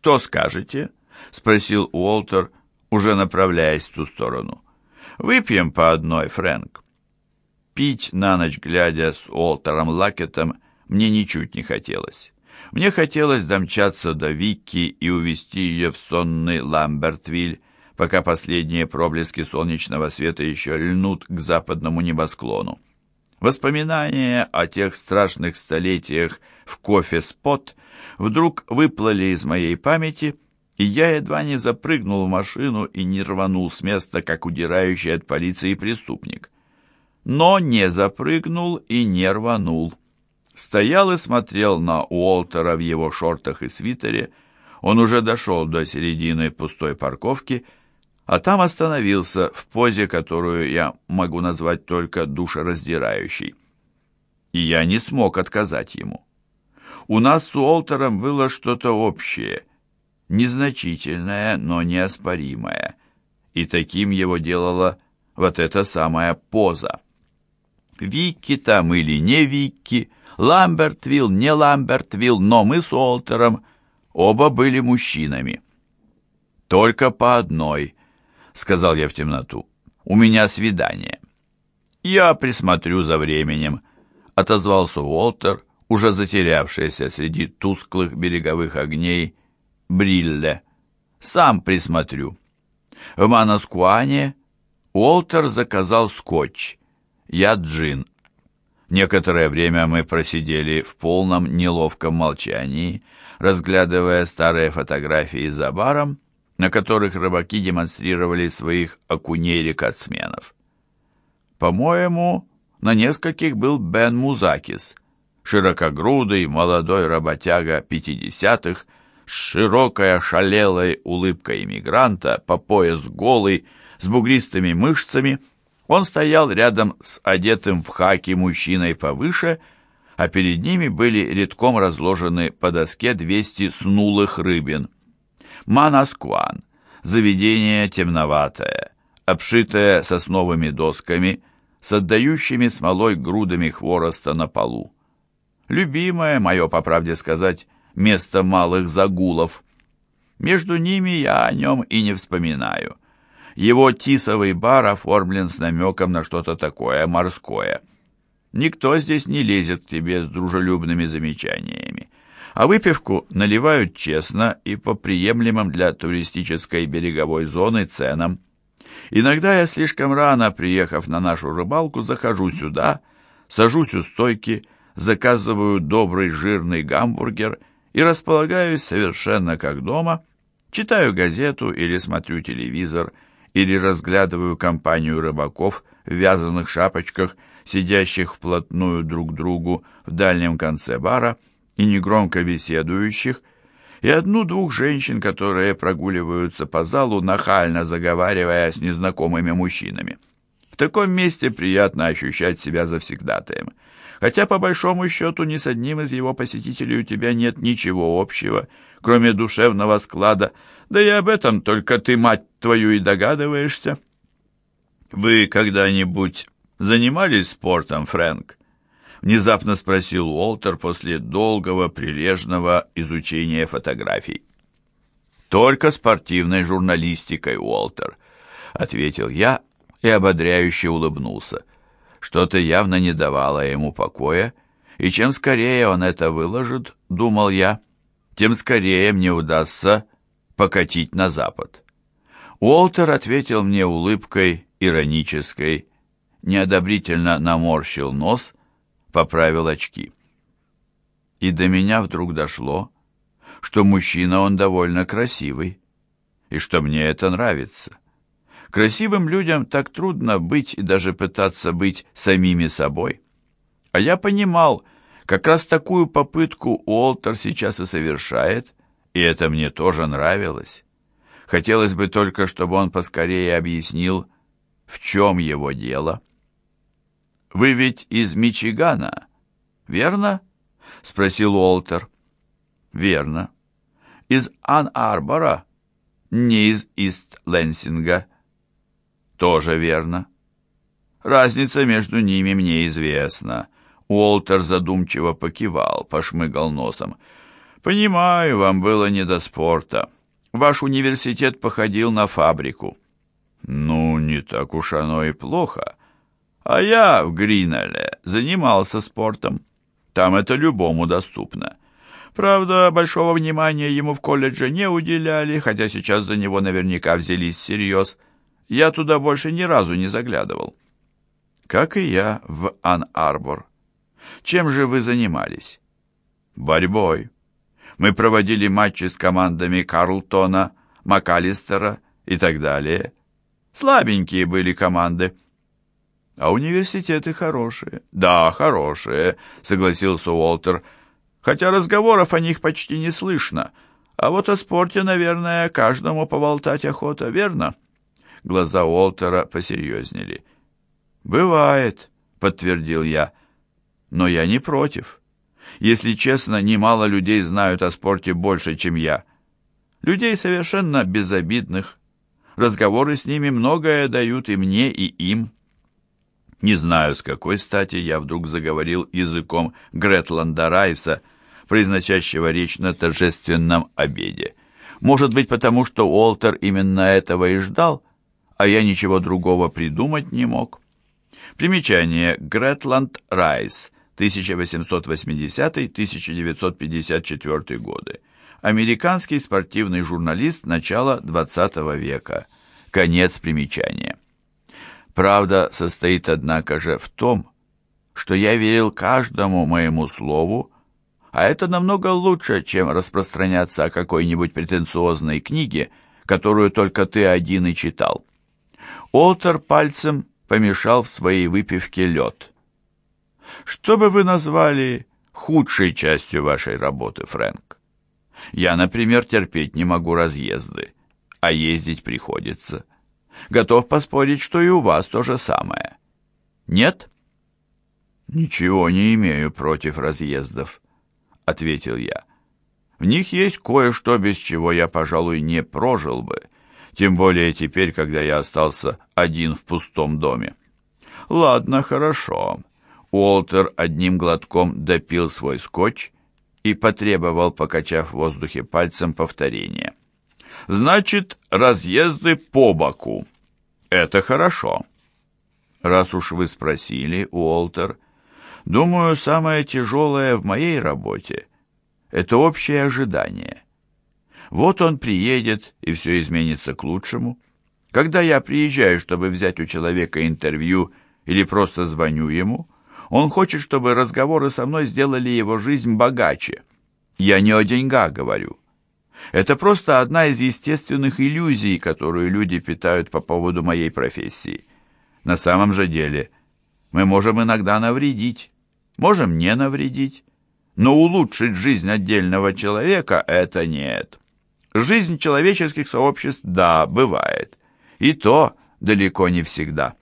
«Что скажете?» — спросил Уолтер, уже направляясь в ту сторону. «Выпьем по одной, Фрэнк». Пить на ночь, глядя с Уолтером Лакетом, мне ничуть не хотелось. Мне хотелось домчаться до Вики и увести ее в сонный Ламбертвиль, пока последние проблески солнечного света еще льнут к западному небосклону. Воспоминания о тех страшных столетиях в кофе-спот вдруг выплыли из моей памяти, и я едва не запрыгнул в машину и не рванул с места, как удирающий от полиции преступник. Но не запрыгнул и не рванул. Стоял и смотрел на Уолтера в его шортах и свитере. Он уже дошел до середины пустой парковки, а там остановился в позе, которую я могу назвать только душераздирающей. И я не смог отказать ему. У нас с Уолтером было что-то общее, незначительное, но неоспоримое, и таким его делала вот эта самая поза. Викки там или не Викки, Ламбертвилл, не Ламбертвилл, но мы с Уолтером оба были мужчинами. Только по одной –— сказал я в темноту. «У меня свидание». «Я присмотрю за временем», — отозвался Уолтер, уже затерявшийся среди тусклых береговых огней Брилле. «Сам присмотрю». В Манаскуане Уолтер заказал скотч, я джин. Некоторое время мы просидели в полном неловком молчании, разглядывая старые фотографии за баром, на которых рыбаки демонстрировали своих окуней-рекордсменов. По-моему, на нескольких был Бен Музакис, широкогрудый молодой работяга пятидесятых, с широкой ошалелой улыбкой иммигранта, по пояс голый, с бугристыми мышцами. Он стоял рядом с одетым в хаки мужчиной повыше, а перед ними были редком разложены по доске 200 снулых рыбин. Манаскуан. Заведение темноватое, обшитое сосновыми досками, с отдающими смолой грудами хвороста на полу. Любимое мое, по правде сказать, место малых загулов. Между ними я о нем и не вспоминаю. Его тисовый бар оформлен с намеком на что-то такое морское. Никто здесь не лезет к тебе с дружелюбными замечаниями а выпивку наливают честно и по приемлемым для туристической береговой зоны ценам. Иногда я слишком рано, приехав на нашу рыбалку, захожу сюда, сажусь у стойки, заказываю добрый жирный гамбургер и располагаюсь совершенно как дома, читаю газету или смотрю телевизор, или разглядываю компанию рыбаков в вязаных шапочках, сидящих вплотную друг к другу в дальнем конце бара, и негромко беседующих, и одну-двух женщин, которые прогуливаются по залу, нахально заговаривая с незнакомыми мужчинами. В таком месте приятно ощущать себя завсегдатаем. Хотя, по большому счету, ни с одним из его посетителей у тебя нет ничего общего, кроме душевного склада, да и об этом только ты, мать твою, и догадываешься. Вы когда-нибудь занимались спортом, Фрэнк? Внезапно спросил Уолтер после долгого прилежного изучения фотографий. «Только спортивной журналистикой, Уолтер», — ответил я и ободряюще улыбнулся. Что-то явно не давало ему покоя, и чем скорее он это выложит, думал я, тем скорее мне удастся покатить на запад. Уолтер ответил мне улыбкой иронической, неодобрительно наморщил нос поправил очки. И до меня вдруг дошло, что мужчина он довольно красивый, и что мне это нравится. Красивым людям так трудно быть и даже пытаться быть самими собой. А я понимал, как раз такую попытку Уолтер сейчас и совершает, и это мне тоже нравилось. Хотелось бы только, чтобы он поскорее объяснил, в чем его дело. «Вы ведь из Мичигана, верно?» — спросил Уолтер. «Верно. Из Ан-Арбора, не из Ист-Лэнсинга». «Тоже верно. Разница между ними мне известна». Уолтер задумчиво покивал, пошмыгал носом. Понимаю, вам было не до спорта. Ваш университет походил на фабрику. Ну, не так уж оно и плохо. А я в Гринеле занимался спортом. Там это любому доступно. Правда, большого внимания ему в колледже не уделяли, хотя сейчас за него наверняка взялись всерьез. Я туда больше ни разу не заглядывал. Как и я в Ан-Арбор. Чем же вы занимались? Борьбой. Мы проводили матчи с командами Карлтона, МакАлистера и так далее. Слабенькие были команды. А университеты хорошие. Да, хорошие, согласился Уолтер. Хотя разговоров о них почти не слышно. А вот о спорте, наверное, каждому поболтать охота, верно? Глаза Уолтера посерьезнели. «Бывает», — подтвердил я. «Но я не против. Если честно, немало людей знают о спорте больше, чем я. Людей совершенно безобидных. Разговоры с ними многое дают и мне, и им». Не знаю, с какой стати я вдруг заговорил языком Гретланда Райса, произносящего речь на торжественном обеде. Может быть, потому что Уолтер именно этого и ждал, а я ничего другого придумать не мог. Примечание. Гретланд Райс, 1880-1954 годы. Американский спортивный журналист начала XX века. Конец примечания. Правда состоит, однако же, в том, что я верил каждому моему слову, а это намного лучше, чем распространяться о какой-нибудь претенциозной книге, которую только ты один и читал. Олтер пальцем помешал в своей выпивке лед. Что бы вы назвали худшей частью вашей работы, Фрэнк? Я, например, терпеть не могу разъезды, а ездить приходится. Готов поспорить, что и у вас то же самое. Нет? Ничего не имею против разъездов, ответил я. В них есть кое-что, без чего я, пожалуй, не прожил бы, тем более теперь, когда я остался один в пустом доме. Ладно, хорошо. Уолтер одним глотком допил свой скотч и потребовал, покачав в воздухе пальцем, повторения. Значит, разъезды по боку. Это хорошо. Раз уж вы спросили, Уолтер, думаю, самое тяжелое в моей работе — это общее ожидание. Вот он приедет, и все изменится к лучшему. Когда я приезжаю, чтобы взять у человека интервью или просто звоню ему, он хочет, чтобы разговоры со мной сделали его жизнь богаче. Я не о деньгах говорю. Это просто одна из естественных иллюзий, которую люди питают по поводу моей профессии. На самом же деле мы можем иногда навредить, можем не навредить, но улучшить жизнь отдельного человека – это нет. Жизнь человеческих сообществ, да, бывает. И то далеко не всегда.